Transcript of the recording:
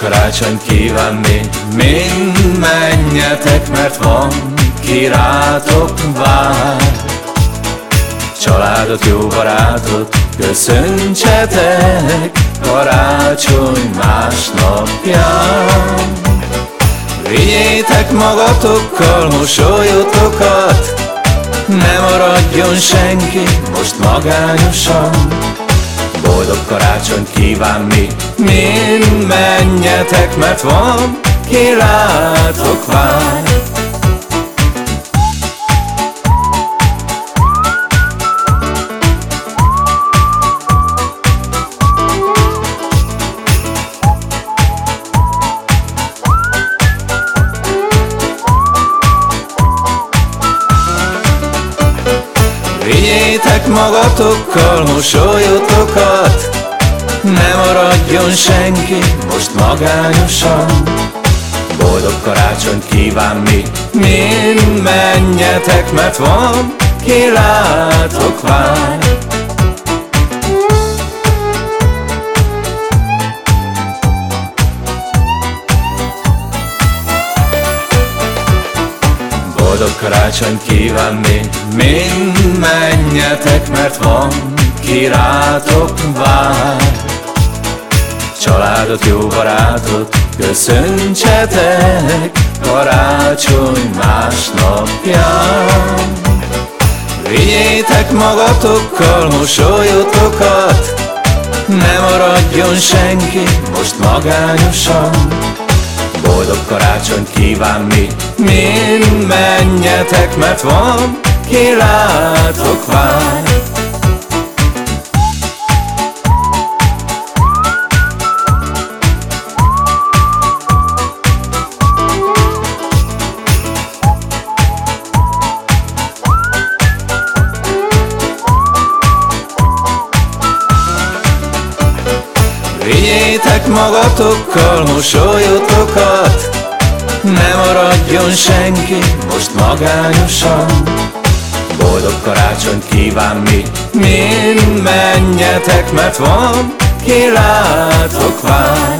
karácsony kívánni. Mind menjetek, mert van kirátok vár. Családot, jó barátot köszöntsetek Karácsony másnapján. Vigyétek magatokkal mosolyotokat Ne maradjon senki most magányosan Boldog karácsonyt kíván mi. Mind menjetek, mert van ki látok vár Vigyétek magatokkal mosolyotokat? Ne maradjon senki most magányosan. Boldog karácsonyt kíván mi? Mind menjetek, mert van ki látok vár Boldog karácsony kívánni Mind menjetek, mert van kirátok vár. Családot, jó barátot köszöntsetek Karácsony másnapján. Vigyétek magatokkal mosolyotokat Ne maradjon senki most magányosan. Boldog karácsonyt kíván mi. Mind menjetek, mert van ki látok vár. Vigyétek magatokkal mosolyotokat Ne maradjon senki most magányosan. Boldog karácsonyt kíván mi Mind menjetek, mert van ki látok vár